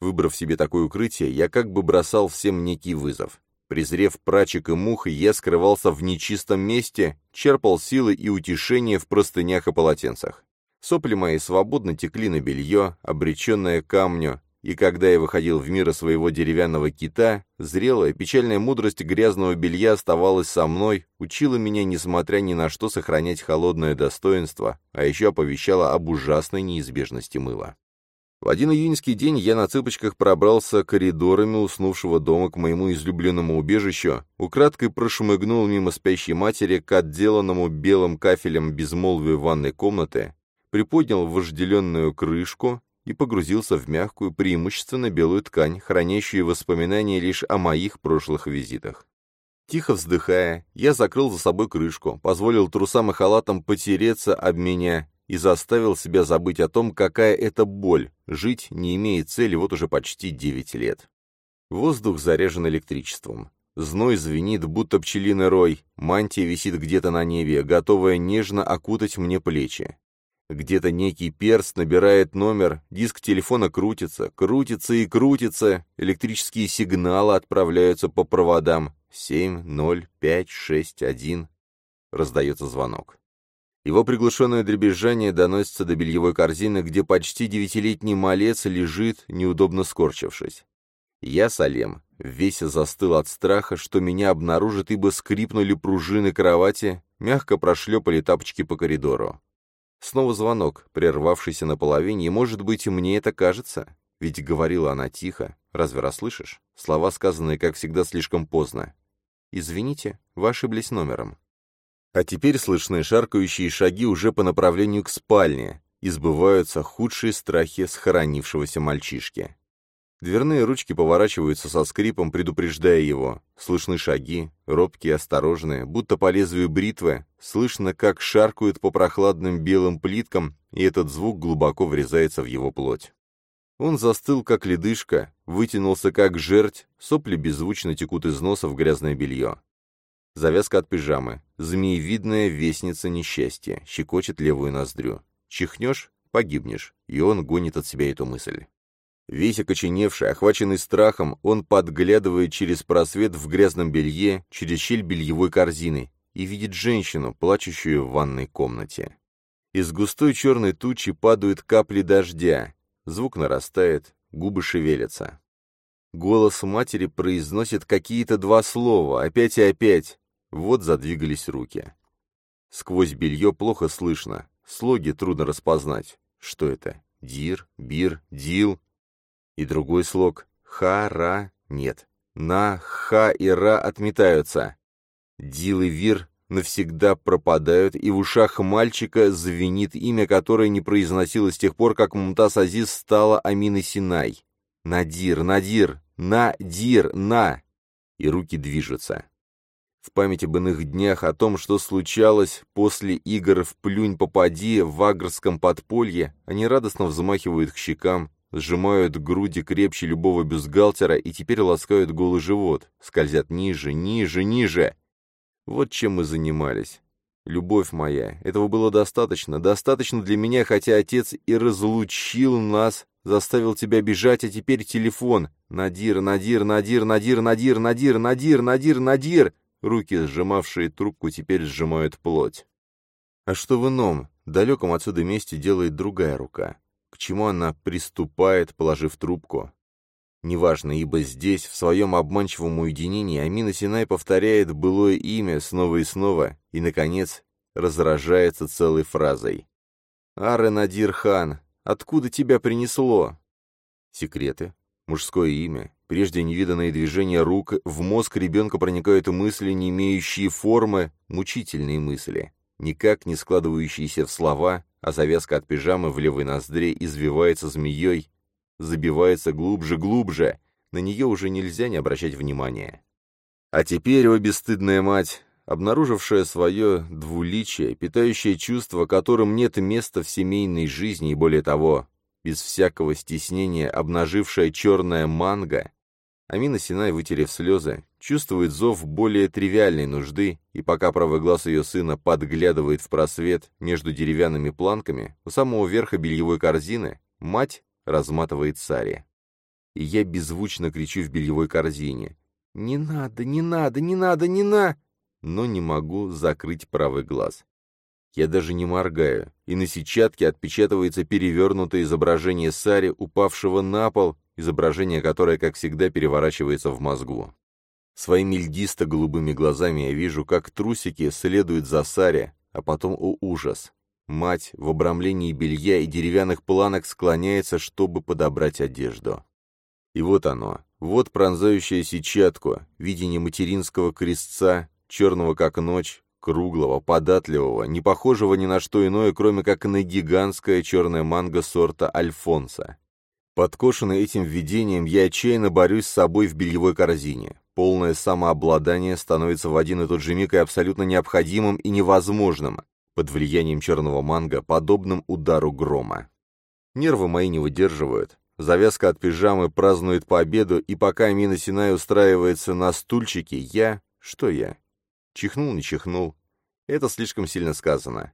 Выбрав себе такое укрытие, я как бы бросал всем некий вызов. Презрев прачек и мух, я скрывался в нечистом месте, черпал силы и утешение в простынях и полотенцах. Сопли мои свободно текли на белье, обреченное камню, и когда я выходил в мир своего деревянного кита, зрелая, печальная мудрость грязного белья оставалась со мной, учила меня, несмотря ни на что, сохранять холодное достоинство, а еще оповещала об ужасной неизбежности мыла. В один июньский день я на цыпочках пробрался коридорами уснувшего дома к моему излюбленному убежищу, украдкой прошмыгнул мимо спящей матери к отделанному белым кафелем безмолвию ванной комнаты, приподнял вожделенную крышку и погрузился в мягкую, преимущественно белую ткань, хранящую воспоминания лишь о моих прошлых визитах. Тихо вздыхая, я закрыл за собой крышку, позволил трусам и халатам потереться об меня и заставил себя забыть о том, какая это боль, жить, не имея цели вот уже почти девять лет. Воздух заряжен электричеством. Зной звенит, будто пчелиный рой, мантия висит где-то на небе, готовая нежно окутать мне плечи. Где-то некий перст набирает номер, диск телефона крутится, крутится и крутится, электрические сигналы отправляются по проводам. 7, 0, 5, 6, 1. Раздается звонок. Его приглушенное дребезжание доносится до бельевой корзины, где почти девятилетний малец лежит, неудобно скорчившись. Я, Салем, весь застыл от страха, что меня обнаружат, ибо скрипнули пружины кровати, мягко прошлепали тапочки по коридору. Снова звонок, прервавшийся наполовине, и, может быть, мне это кажется? Ведь говорила она тихо. Разве расслышишь? Слова, сказанные, как всегда, слишком поздно. «Извините, вы ошиблись номером». А теперь слышны шаркающие шаги уже по направлению к спальне, и сбываются худшие страхи схоронившегося мальчишки. Дверные ручки поворачиваются со скрипом, предупреждая его. Слышны шаги, робкие, осторожные, будто по лезвию бритвы. Слышно, как шаркают по прохладным белым плиткам, и этот звук глубоко врезается в его плоть. Он застыл, как ледышка, вытянулся, как жерть, сопли беззвучно текут из носа в грязное белье. Завязка от пижамы, змеевидная вестница несчастья, щекочет левую ноздрю. Чихнешь — погибнешь, и он гонит от себя эту мысль. Весь окоченевший, охваченный страхом, он подглядывает через просвет в грязном белье, через щель бельевой корзины, и видит женщину, плачущую в ванной комнате. Из густой черной тучи падают капли дождя, звук нарастает, губы шевелятся. Голос матери произносит какие-то два слова, опять и опять. Вот задвигались руки. Сквозь белье плохо слышно, слоги трудно распознать. Что это? Дир, бир, дил, и другой слог «ха-ра» нет. «На», «ха» и «ра» отметаются. Дил и Вир навсегда пропадают, и в ушах мальчика звенит имя, которое не произносилось с тех пор, как Мумтаз Азиз стала Аминой Синай. «Надир, Надир, Надир, на!» И руки движутся. В памяти об иных днях о том, что случалось после игр в плюнь-попади в агрском подполье, они радостно взмахивают к щекам, сжимают груди крепче любого бюстгальтера и теперь ласкают голый живот, скользят ниже, ниже, ниже. Вот чем мы занимались. Любовь моя, этого было достаточно, достаточно для меня, хотя отец и разлучил нас, заставил тебя бежать, а теперь телефон. Надир, Надир, Надир, Надир, Надир, Надир, Надир, Надир, Надир. Руки, сжимавшие трубку, теперь сжимают плоть. А что в ином, далеком отсюда месте делает другая рука? Чему она приступает, положив трубку. Неважно, ибо здесь, в своем обманчивом уединении, Амина Синай повторяет былое имя снова и снова, и, наконец, разражается целой фразой. «Аре Надир Хан, откуда тебя принесло?» Секреты, мужское имя, прежде невиданные движения рук, в мозг ребенка проникают мысли, не имеющие формы, мучительные мысли, никак не складывающиеся в слова, а завязка от пижамы в левой ноздре извивается змеей, забивается глубже, глубже, на нее уже нельзя не обращать внимания. А теперь, о бесстыдная мать, обнаружившая свое двуличие, питающее чувство, которым нет места в семейной жизни и более того, без всякого стеснения обнажившая черная манга, Амина Синай, вытерев слезы, чувствует зов более тривиальной нужды, и пока правый глаз ее сына подглядывает в просвет между деревянными планками, у самого верха бельевой корзины, мать разматывает сари. И я беззвучно кричу в бельевой корзине. «Не надо, не надо, не надо, не на...» Но не могу закрыть правый глаз. Я даже не моргаю, и на сетчатке отпечатывается перевернутое изображение Сари, упавшего на пол, изображение которое, как всегда, переворачивается в мозгу. Своими льдисто-голубыми глазами я вижу, как трусики следуют за Саре, а потом, о ужас, мать в обрамлении белья и деревянных планок склоняется, чтобы подобрать одежду. И вот оно, вот пронзающая сетчатку, видение материнского крестца, черного как ночь, круглого, податливого, не похожего ни на что иное, кроме как на гигантское черное манго сорта Альфонса. Подкошенный этим видением, я отчаянно борюсь с собой в бельевой корзине. Полное самообладание становится в один и тот же миг и абсолютно необходимым и невозможным, под влиянием черного манго, подобным удару грома. Нервы мои не выдерживают. Завязка от пижамы празднует победу, и пока Мина Синай устраивается на стульчике, я... Что я? Чихнул, не чихнул. Это слишком сильно сказано.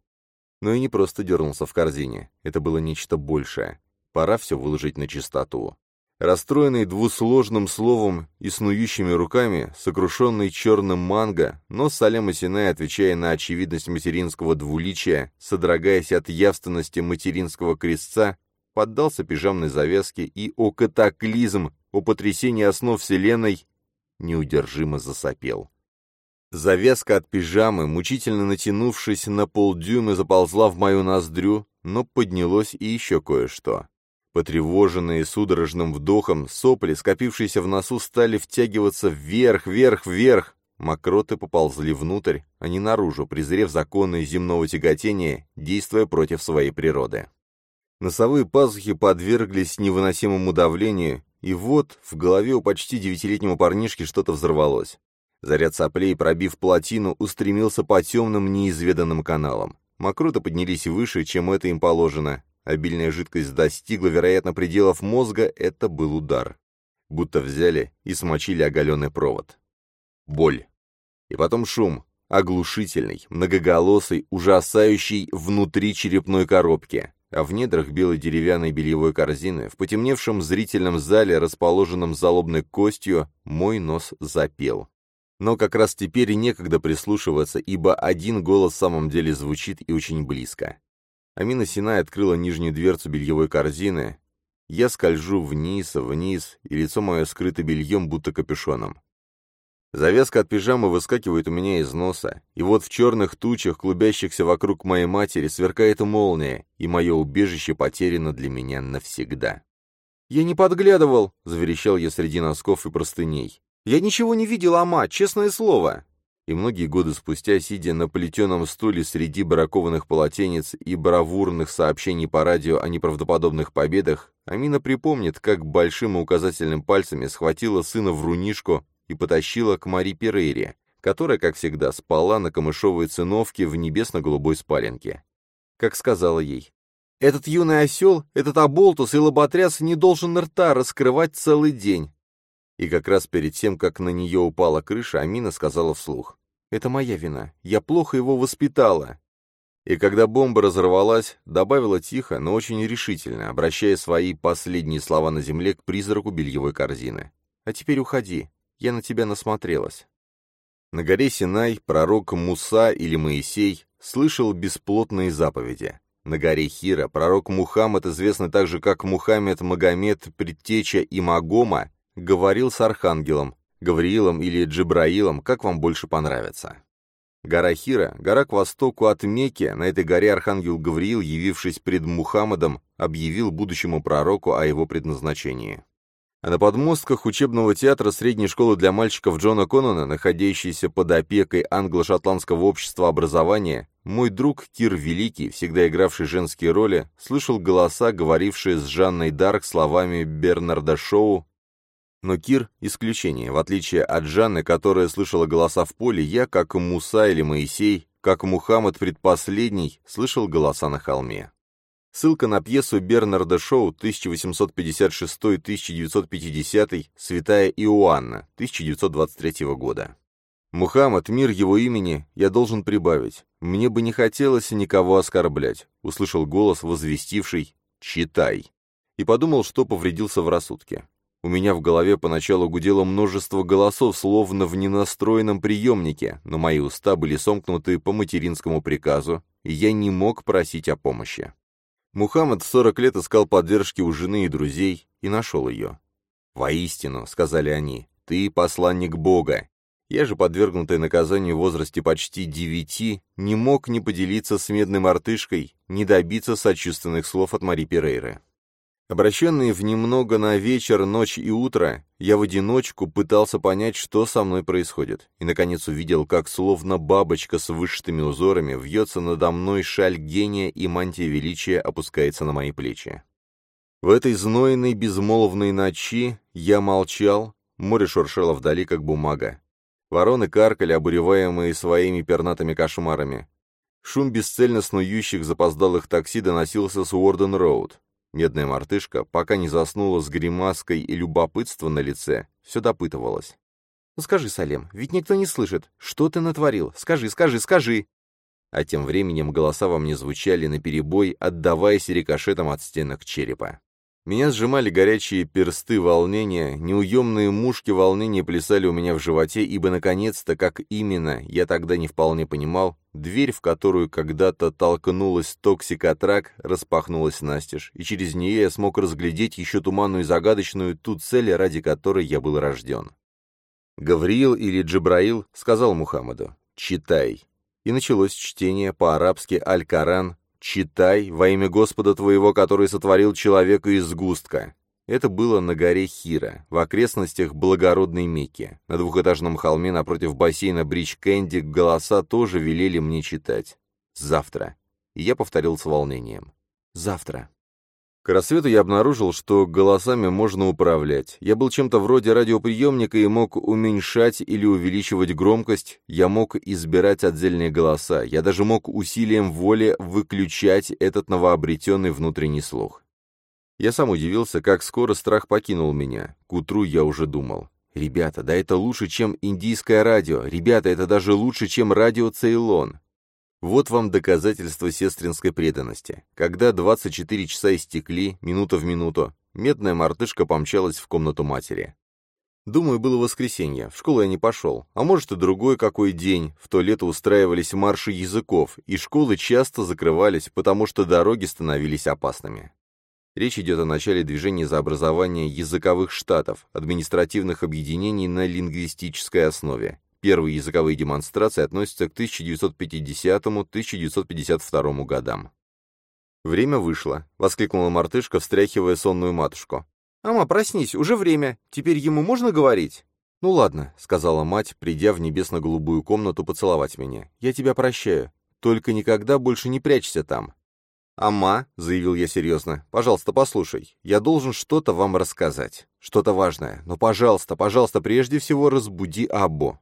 Но и не просто дернулся в корзине. Это было нечто большее. Пора все выложить на чистоту. Расстроенный двусложным словом и снующими руками, сокрушенный черным манго, но Салема Синай, отвечая на очевидность материнского двуличия, содрогаясь от явственности материнского крестца, поддался пижамной завязке и, о катаклизм, о потрясении основ Вселенной, неудержимо засопел. Завязка от пижамы, мучительно натянувшись на полдюйма, заползла в мою ноздрю, но поднялось и еще кое-что. Потревоженные судорожным вдохом, сопли, скопившиеся в носу, стали втягиваться вверх, вверх, вверх. Мокроты поползли внутрь, а не наружу, презрев законы земного тяготения, действуя против своей природы. Носовые пазухи подверглись невыносимому давлению, и вот в голове у почти девятилетнего парнишки что-то взорвалось. Заряд соплей, пробив плотину, устремился по темным неизведанным каналам. Мокроты поднялись выше, чем это им положено. Обильная жидкость достигла, вероятно, пределов мозга, это был удар. Будто взяли и смочили оголенный провод. Боль. И потом шум, оглушительный, многоголосый, ужасающий внутри черепной коробки. А в недрах белой деревянной бельевой корзины, в потемневшем зрительном зале, расположенном залобной костью, мой нос запел. Но как раз теперь некогда прислушиваться, ибо один голос в самом деле звучит и очень близко. Амина Синай открыла нижнюю дверцу бельевой корзины. Я скольжу вниз, вниз, и лицо мое скрыто бельем, будто капюшоном. Завязка от пижамы выскакивает у меня из носа, и вот в черных тучах, клубящихся вокруг моей матери, сверкает молния, и мое убежище потеряно для меня навсегда. «Я не подглядывал!» — заверещал я среди носков и простыней. «Я ничего не видел, ама, честное слово!» И многие годы спустя, сидя на плетеном стуле среди бракованных полотенец и бравурных сообщений по радио о неправдоподобных победах, Амина припомнит, как большим и указательным пальцами схватила сына в рунишку и потащила к Мари Перейре, которая, как всегда, спала на камышовой циновке в небесно-голубой спаленке. Как сказала ей, «Этот юный осел, этот оболтус и лоботряс не должен рта раскрывать целый день. И как раз перед тем, как на нее упала крыша, Амина сказала вслух. «Это моя вина. Я плохо его воспитала». И когда бомба разорвалась, добавила тихо, но очень решительно, обращая свои последние слова на земле к призраку бельевой корзины. «А теперь уходи. Я на тебя насмотрелась». На горе Синай пророк Муса или Моисей слышал бесплотные заповеди. На горе Хира пророк Мухаммад, известный также как Мухаммед Магомед, предтеча и Магома, говорил с архангелом, Гавриилом или Джибраилом, как вам больше понравится. Гора Хира, гора к востоку от Мекки, на этой горе архангел Гавриил, явившись пред Мухаммадом, объявил будущему пророку о его предназначении. А на подмостках учебного театра средней школы для мальчиков Джона Коннона, находящейся под опекой англо-шотландского общества образования, мой друг Кир Великий, всегда игравший женские роли, слышал голоса, говорившие с Жанной Дарк словами Бернарда Шоу но Кир — исключение. В отличие от Жанны, которая слышала голоса в поле, я, как Муса или Моисей, как Мухаммад предпоследний, слышал голоса на холме. Ссылка на пьесу Бернарда Шоу 1856-1950 «Святая Иоанна» 1923 года. «Мухаммад, мир его имени, я должен прибавить. Мне бы не хотелось никого оскорблять», — услышал голос, возвестивший «Читай». И подумал, что повредился в рассудке. У меня в голове поначалу гудело множество голосов, словно в ненастроенном приемнике, но мои уста были сомкнуты по материнскому приказу, и я не мог просить о помощи. Мухаммад в 40 лет искал поддержки у жены и друзей и нашел ее. «Воистину», — сказали они, — «ты посланник Бога». Я же, подвергнутый наказанию в возрасте почти девяти, не мог не поделиться с медной мартышкой, не добиться сочувственных слов от Мари Перейры. Обращенный в немного на вечер, ночь и утро, я в одиночку пытался понять, что со мной происходит, и, наконец, увидел, как словно бабочка с вышитыми узорами вьется надо мной шаль гения и мантия величия опускается на мои плечи. В этой знойной безмолвной ночи я молчал, море шуршало вдали, как бумага. Вороны каркали, обуреваемые своими пернатыми кошмарами. Шум бесцельно снующих запоздалых такси доносился с Уорден-Роуд. Медная мартышка, пока не заснула с гримаской и любопытство на лице, все допытывалась. «Ну скажи, Салем, ведь никто не слышит. Что ты натворил? Скажи, скажи, скажи!» А тем временем голоса во мне звучали наперебой, отдаваясь рикошетом от стенок черепа. Меня сжимали горячие персты волнения, неуемные мушки волнения плясали у меня в животе, ибо, наконец-то, как именно, я тогда не вполне понимал, дверь, в которую когда-то толкнулась токсикотрак, распахнулась настежь, и через нее я смог разглядеть еще туманную и загадочную ту цель, ради которой я был рожден. Гавриил или Джабраил сказал Мухаммаду «Читай». И началось чтение по-арабски «Аль-Коран», «Читай во имя Господа твоего, который сотворил человека из сгустка». Это было на горе Хира, в окрестностях благородной Мекки. На двухэтажном холме напротив бассейна Бридж Кэнди голоса тоже велели мне читать. «Завтра». И я повторил с волнением. «Завтра». К рассвету я обнаружил, что голосами можно управлять. Я был чем-то вроде радиоприемника и мог уменьшать или увеличивать громкость, я мог избирать отдельные голоса, я даже мог усилием воли выключать этот новообретенный внутренний слух. Я сам удивился, как скоро страх покинул меня. К утру я уже думал. «Ребята, да это лучше, чем индийское радио. Ребята, это даже лучше, чем радио Цейлон. Вот вам доказательство сестринской преданности. Когда 24 часа истекли, минута в минуту, медная мартышка помчалась в комнату матери. Думаю, было воскресенье, в школу я не пошел. А может и другой какой день, в то лето устраивались марши языков, и школы часто закрывались, потому что дороги становились опасными. Речь идет о начале движения за образование языковых штатов, административных объединений на лингвистической основе. Первые языковые демонстрации относятся к 1950-1952 годам. «Время вышло», — воскликнула мартышка, встряхивая сонную матушку. «Ама, проснись, уже время. Теперь ему можно говорить?» «Ну ладно», — сказала мать, придя в небесно-голубую комнату поцеловать меня. «Я тебя прощаю. Только никогда больше не прячься там». «Ама», — заявил я серьезно, — «пожалуйста, послушай. Я должен что-то вам рассказать. Что-то важное. Но, пожалуйста, пожалуйста, прежде всего разбуди Аббо.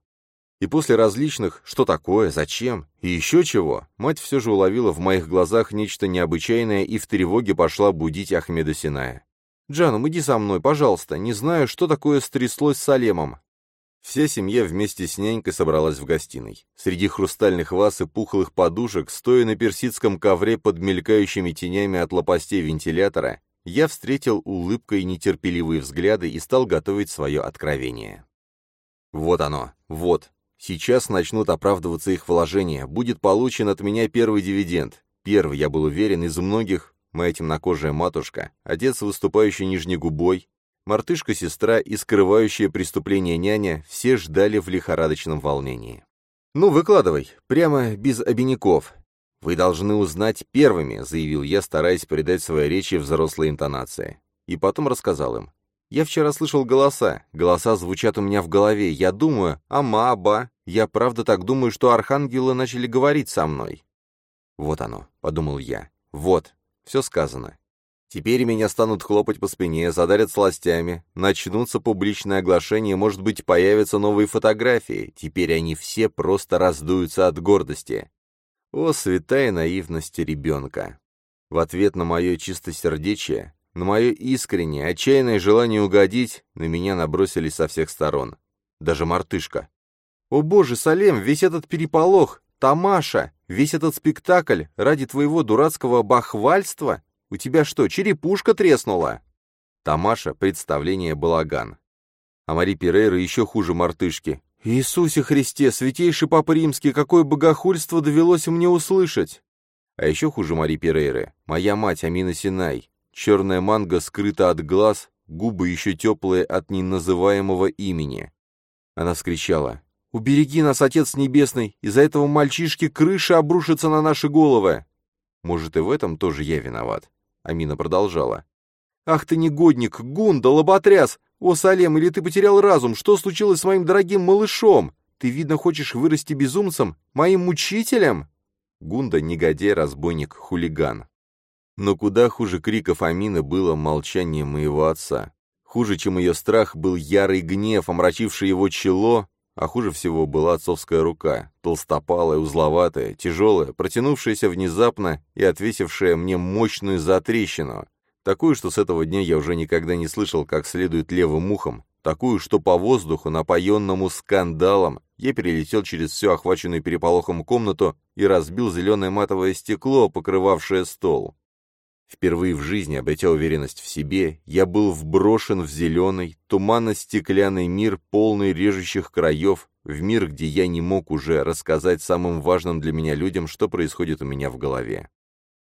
И после различных «что такое?», «зачем?» и еще чего, мать все же уловила в моих глазах нечто необычайное и в тревоге пошла будить Ахмеда Синая. «Джанум, иди со мной, пожалуйста, не знаю, что такое стряслось с Салемом». Вся семья вместе с нянькой собралась в гостиной. Среди хрустальных ваз и пухлых подушек, стоя на персидском ковре под мелькающими тенями от лопастей вентилятора, я встретил улыбкой нетерпеливые взгляды и стал готовить свое откровение. Вот оно, вот, Сейчас начнут оправдываться их вложения, будет получен от меня первый дивиденд. Первый, я был уверен, из многих, моя темнокожая матушка, отец, выступающий нижней губой, мартышка-сестра и скрывающая преступление няня, все ждали в лихорадочном волнении. «Ну, выкладывай, прямо без обиняков. Вы должны узнать первыми», — заявил я, стараясь передать своей речи взрослые интонации. И потом рассказал им. Я вчера слышал голоса. Голоса звучат у меня в голове. Я думаю, ама, ба. Я правда так думаю, что архангелы начали говорить со мной. Вот оно, подумал я. Вот, все сказано. Теперь меня станут хлопать по спине, задарят сластями, начнутся публичные оглашения, может быть, появятся новые фотографии. Теперь они все просто раздуются от гордости. О, святая наивность ребенка! В ответ на мое чистосердечие на мое искреннее, отчаянное желание угодить на меня набросились со всех сторон. Даже мартышка. «О боже, Салем, весь этот переполох! Тамаша! Весь этот спектакль ради твоего дурацкого бахвальства? У тебя что, черепушка треснула?» Тамаша — представление балаган. А Мари Перейра еще хуже мартышки. «Иисусе Христе, святейший Папа Римский, какое богохульство довелось мне услышать!» А еще хуже Мари Перейры, моя мать Амина Синай. Черная манга скрыта от глаз, губы еще теплые от неназываемого имени. Она вскричала. «Убереги нас, Отец Небесный! Из-за этого мальчишки крыша обрушится на наши головы!» «Может, и в этом тоже я виноват?» Амина продолжала. «Ах ты негодник! Гунда, лоботряс! О, Салем, или ты потерял разум? Что случилось с моим дорогим малышом? Ты, видно, хочешь вырасти безумцем? Моим мучителем?» Гунда — негодяй, разбойник, хулиган. Но куда хуже криков Амины было молчание моего отца. Хуже, чем ее страх, был ярый гнев, омрачивший его чело, а хуже всего была отцовская рука, толстопалая, узловатая, тяжелая, протянувшаяся внезапно и отвесившая мне мощную затрещину. Такую, что с этого дня я уже никогда не слышал как следует левым ухом, такую, что по воздуху, напоенному скандалом, я перелетел через всю охваченную переполохом комнату и разбил зеленое матовое стекло, покрывавшее стол. Впервые в жизни, обретя уверенность в себе, я был вброшен в зеленый, туманно-стеклянный мир, полный режущих краев, в мир, где я не мог уже рассказать самым важным для меня людям, что происходит у меня в голове.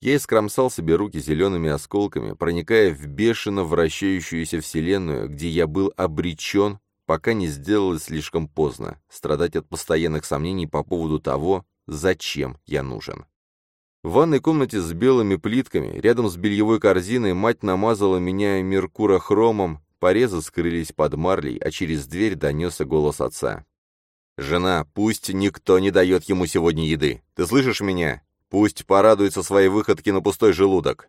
Я искромсал себе руки зелеными осколками, проникая в бешено вращающуюся вселенную, где я был обречен, пока не сделалось слишком поздно, страдать от постоянных сомнений по поводу того, зачем я нужен. В ванной комнате с белыми плитками, рядом с бельевой корзиной, мать намазала меня меркурохромом, порезы скрылись под марлей, а через дверь донесся голос отца. «Жена, пусть никто не дает ему сегодня еды. Ты слышишь меня? Пусть порадуется своей выходке на пустой желудок».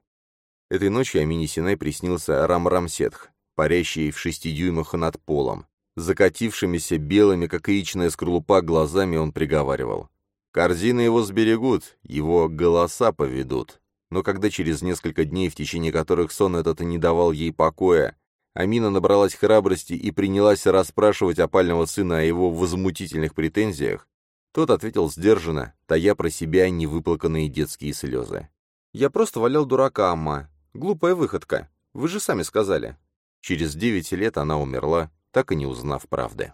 Этой ночью Амини Синай приснился Рам-Рамсетх, парящий в шести дюймах над полом. Закатившимися белыми, как яичная скорлупа, глазами он приговаривал. Корзины его сберегут, его голоса поведут. Но когда через несколько дней, в течение которых сон этот и не давал ей покоя, Амина набралась храбрости и принялась расспрашивать опального сына о его возмутительных претензиях, тот ответил сдержанно, тая про себя невыплаканные детские слезы. «Я просто валял дурака, Амма. Глупая выходка. Вы же сами сказали». Через девять лет она умерла, так и не узнав правды.